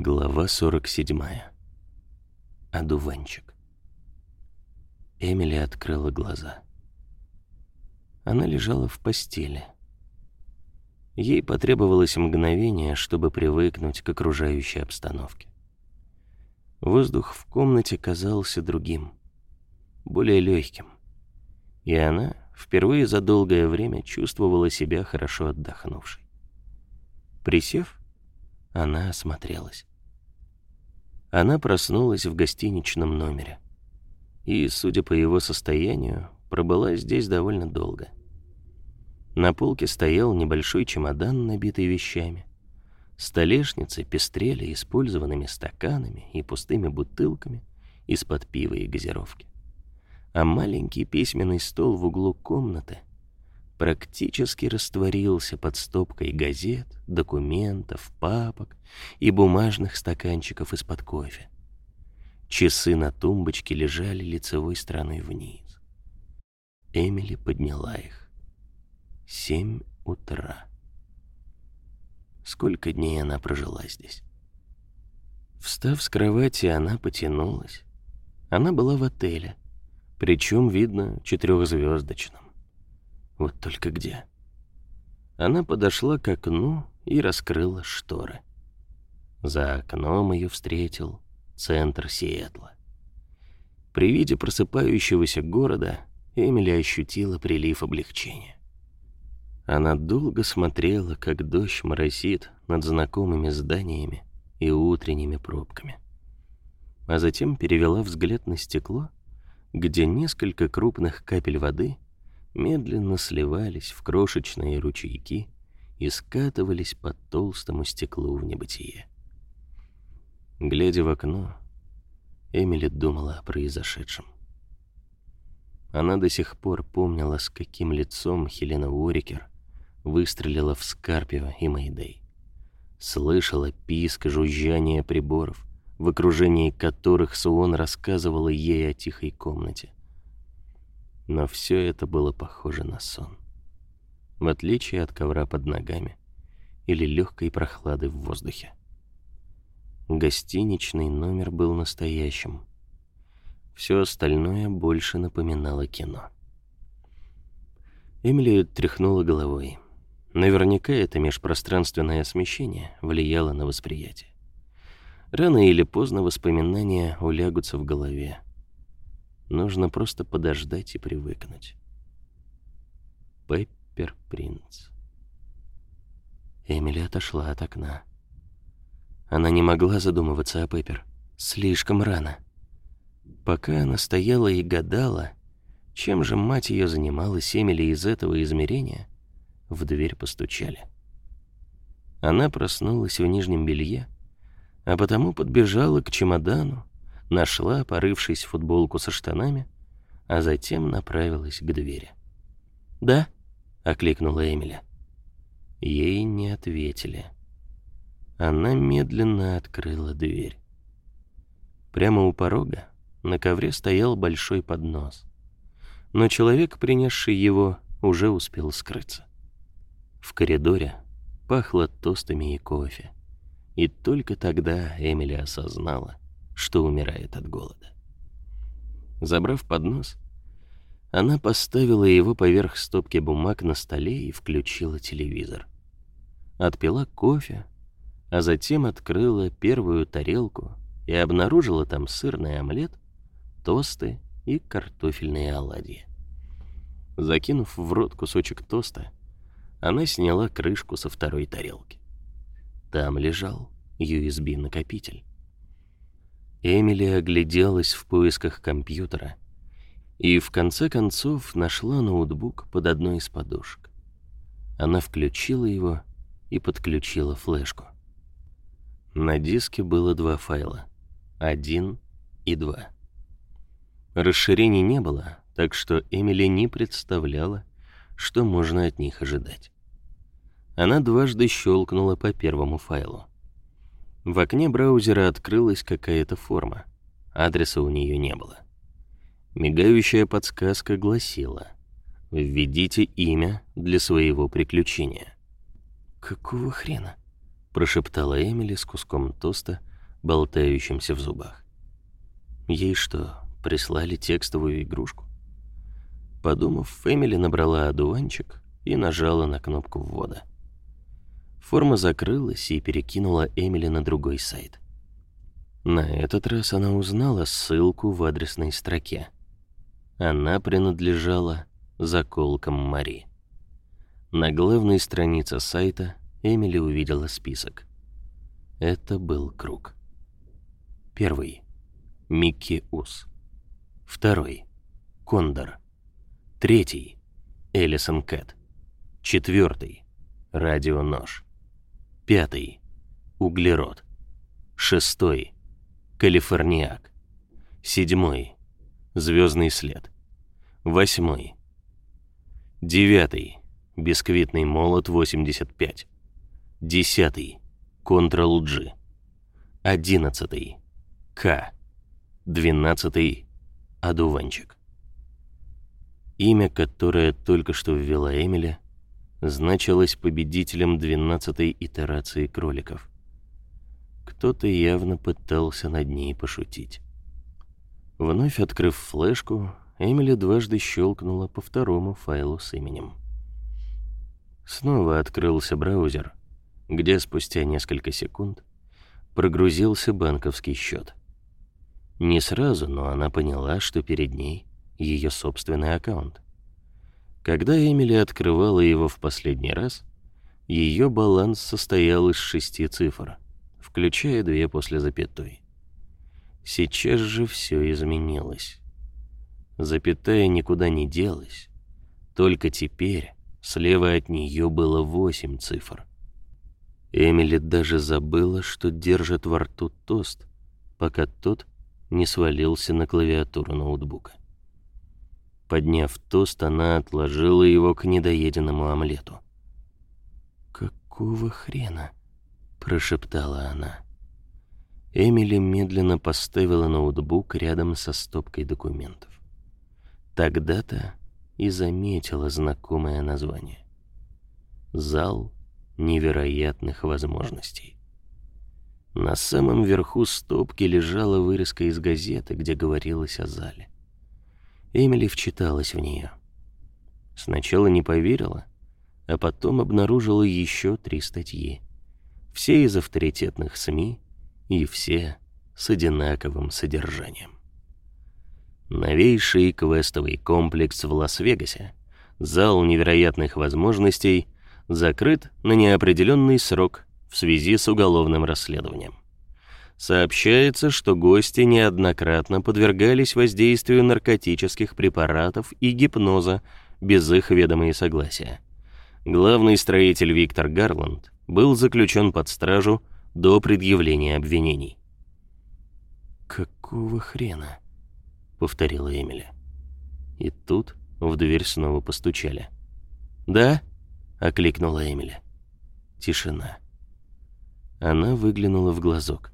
Глава 47. Одуванчик. Эмили открыла глаза. Она лежала в постели. Ей потребовалось мгновение, чтобы привыкнуть к окружающей обстановке. Воздух в комнате казался другим, более легким. И она впервые за долгое время чувствовала себя хорошо отдохнувшей. Присев, она осмотрелась. Она проснулась в гостиничном номере. И, судя по его состоянию, пробыла здесь довольно долго. На полке стоял небольшой чемодан, набитый вещами. Столешницы пестрели использованными стаканами и пустыми бутылками из-под пива и газировки. А маленький письменный стол в углу комнаты практически растворился под стопкой газет, документов, папок и бумажных стаканчиков из-под кофе. Часы на тумбочке лежали лицевой стороной вниз. Эмили подняла их. Семь утра. Сколько дней она прожила здесь? Встав с кровати, она потянулась. Она была в отеле, причем, видно, четырехзвездочном. Вот только где? Она подошла к окну и раскрыла шторы. За окном ее встретил центр Сиэтла. При виде просыпающегося города Эмили ощутила прилив облегчения. Она долго смотрела, как дождь моросит над знакомыми зданиями и утренними пробками. А затем перевела взгляд на стекло, где несколько крупных капель воды медленно сливались в крошечные ручейки и скатывались по толстому стеклу в небытие. Глядя в окно, Эмили думала о произошедшем. Она до сих пор помнила, с каким лицом Хелена Уорикер выстрелила в Скарпио и Мэйдэй. Слышала писк и жужжание приборов, в окружении которых Суон рассказывала ей о тихой комнате. Но все это было похоже на сон. В отличие от ковра под ногами или легкой прохлады в воздухе. Гостиничный номер был настоящим. Все остальное больше напоминало кино. Эмили тряхнула головой. Наверняка это межпространственное смещение влияло на восприятие. Рано или поздно воспоминания улягутся в голове, Нужно просто подождать и привыкнуть. Пеппер Принц. Эмили отошла от окна. Она не могла задумываться о Пеппер. Слишком рано. Пока она стояла и гадала, чем же мать ее занималась, Эмили из этого измерения, в дверь постучали. Она проснулась в нижнем белье, а потому подбежала к чемодану, нашла, порывшись футболку со штанами, а затем направилась к двери. «Да?» — окликнула Эмили. Ей не ответили. Она медленно открыла дверь. Прямо у порога на ковре стоял большой поднос. Но человек, принесший его, уже успел скрыться. В коридоре пахло тостами и кофе. И только тогда Эмили осознала — что умирает от голода. Забрав поднос, она поставила его поверх стопки бумаг на столе и включила телевизор. Отпила кофе, а затем открыла первую тарелку и обнаружила там сырный омлет, тосты и картофельные оладьи. Закинув в рот кусочек тоста, она сняла крышку со второй тарелки. Там лежал USB-накопитель. Эмили огляделась в поисках компьютера и в конце концов нашла ноутбук под одной из подушек. Она включила его и подключила флешку. На диске было два файла — один и два. Расширений не было, так что Эмили не представляла, что можно от них ожидать. Она дважды щелкнула по первому файлу. В окне браузера открылась какая-то форма. Адреса у нее не было. Мигающая подсказка гласила «Введите имя для своего приключения». «Какого хрена?» — прошептала Эмили с куском тоста, болтающимся в зубах. Ей что, прислали текстовую игрушку? Подумав, Эмили набрала одуванчик и нажала на кнопку ввода. Форма закрылась и перекинула Эмили на другой сайт. На этот раз она узнала ссылку в адресной строке. Она принадлежала заколкам Мари. На главной странице сайта Эмили увидела список. Это был круг. Первый — Микки Ус. Второй — Кондор. Третий — Элисон Кэт. Четвертый — Радионож. Пятый — Углерод. Шестой — Калифорниак. Седьмой — Звездный след. Восьмой — Девятый — Бисквитный молот 85. Десятый — Контрал-G. Одиннадцатый — К. Двенадцатый — Одуванчик. Имя, которое только что ввела Эмили, значилось победителем двенадцатой итерации кроликов. Кто-то явно пытался над ней пошутить. Вновь открыв флешку, Эмили дважды щелкнула по второму файлу с именем. Снова открылся браузер, где спустя несколько секунд прогрузился банковский счет. Не сразу, но она поняла, что перед ней ее собственный аккаунт. Когда Эмили открывала его в последний раз, ее баланс состоял из шести цифр, включая две после запятой. Сейчас же все изменилось. Запятая никуда не делась, только теперь Слева от нее было восемь цифр. Эмили даже забыла, что держит во рту тост, пока тот не свалился на клавиатуру ноутбука. Подняв тост, она отложила его к недоеденному омлету. «Какого хрена?» — прошептала она. Эмили медленно поставила ноутбук рядом со стопкой документов. Тогда-то и заметила знакомое название. Зал невероятных возможностей. На самом верху стопки лежала вырезка из газеты, где говорилось о зале. Эмили вчиталась в нее. Сначала не поверила, а потом обнаружила еще три статьи. Все из авторитетных СМИ и все с одинаковым содержанием. Новейший квестовый комплекс в Лас-Вегасе, зал невероятных возможностей, закрыт на неопределенный срок в связи с уголовным расследованием. Сообщается, что гости неоднократно подвергались воздействию наркотических препаратов и гипноза без их ведома и согласия. Главный строитель Виктор Гарланд был заключен под стражу до предъявления обвинений. «Какого хрена?» — повторила Эмили. И тут в дверь снова постучали. «Да?» — окликнула Эмили. Тишина. Она выглянула в глазок.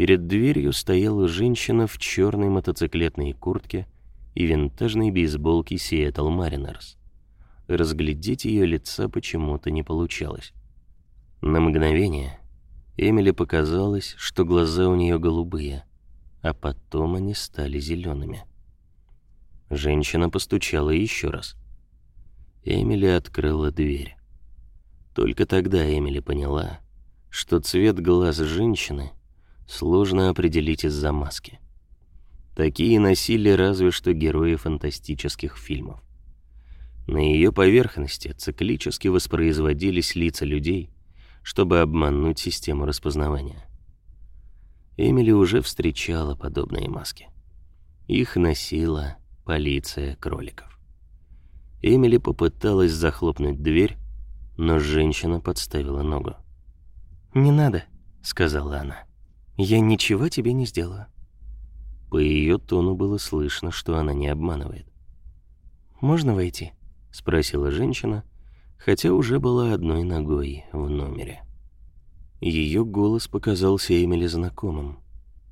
Перед дверью стояла женщина в черной мотоциклетной куртке и винтажной бейсболке Seattle Mariners. Разглядеть ее лица почему-то не получалось. На мгновение Эмили показалось, что глаза у нее голубые — а потом они стали зелеными. Женщина постучала еще раз. Эмили открыла дверь. Только тогда Эмили поняла, что цвет глаз женщины сложно определить из-за маски. Такие носили разве что герои фантастических фильмов. На ее поверхности циклически воспроизводились лица людей, чтобы обмануть систему распознавания. Эмили уже встречала подобные маски. Их носила полиция кроликов. Эмили попыталась захлопнуть дверь, но женщина подставила ногу. «Не надо», — сказала она. «Я ничего тебе не сделаю». По ее тону было слышно, что она не обманывает. «Можно войти?» — спросила женщина, хотя уже была одной ногой в номере. Ее голос показался Эмили знакомым,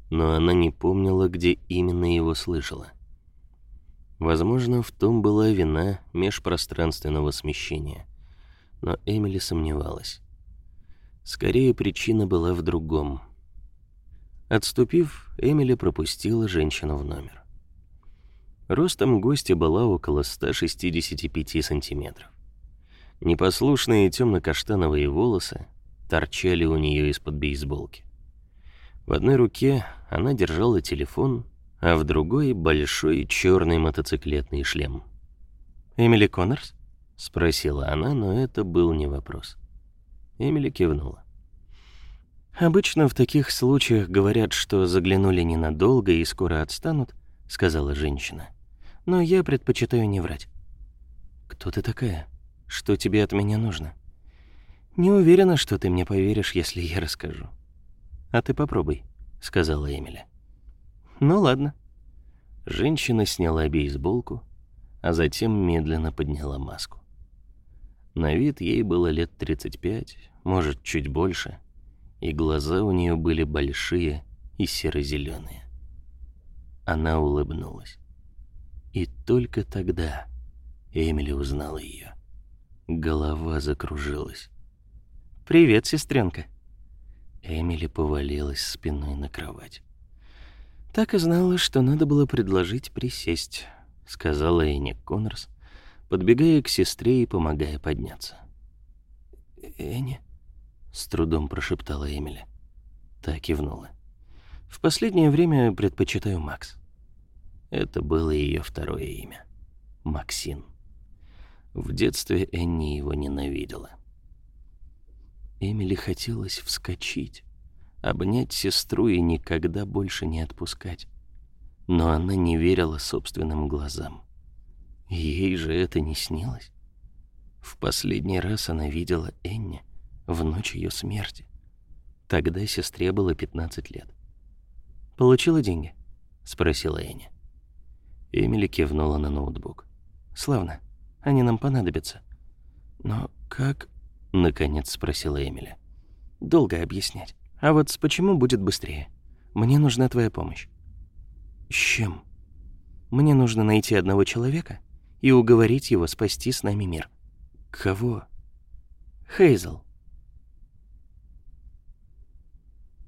но она не помнила, где именно его слышала. Возможно, в том была вина межпространственного смещения, но Эмили сомневалась. Скорее, причина была в другом. Отступив, Эмили пропустила женщину в номер. Ростом гостя была около 165 сантиметров. Непослушные темно-каштановые волосы торчали у нее из-под бейсболки. В одной руке она держала телефон, а в другой — большой черный мотоциклетный шлем. «Эмили Коннорс?» — спросила она, но это был не вопрос. Эмили кивнула. «Обычно в таких случаях говорят, что заглянули ненадолго и скоро отстанут», — сказала женщина. «Но я предпочитаю не врать». «Кто ты такая? Что тебе от меня нужно?» «Не уверена, что ты мне поверишь, если я расскажу». «А ты попробуй», — сказала Эмили. «Ну ладно». Женщина сняла бейсболку, а затем медленно подняла маску. На вид ей было лет 35, может, чуть больше — и глаза у нее были большие и серо-зеленые. Она улыбнулась. И только тогда Эмили узнала ее. Голова закружилась. «Привет, сестренка!» Эмили повалилась спиной на кровать. «Так и знала, что надо было предложить присесть», — сказала Энни Коннорс, подбегая к сестре и помогая подняться. «Энни?» С трудом прошептала Эмили. Та кивнула. В последнее время предпочитаю Макс. Это было ее второе имя. Максин. В детстве Энни его ненавидела. Эмили хотелось вскочить, обнять сестру и никогда больше не отпускать. Но она не верила собственным глазам. Ей же это не снилось. В последний раз она видела Энни, в ночь ее смерти. Тогда сестре было 15 лет. «Получила деньги?» — спросила Энни. Эмили кивнула на ноутбук. «Славно. Они нам понадобятся». «Но как?» — наконец спросила Эмили. «Долго объяснять. А вот с почему будет быстрее? Мне нужна твоя помощь». «С чем?» «Мне нужно найти одного человека и уговорить его спасти с нами мир». «Кого?» «Хейзел.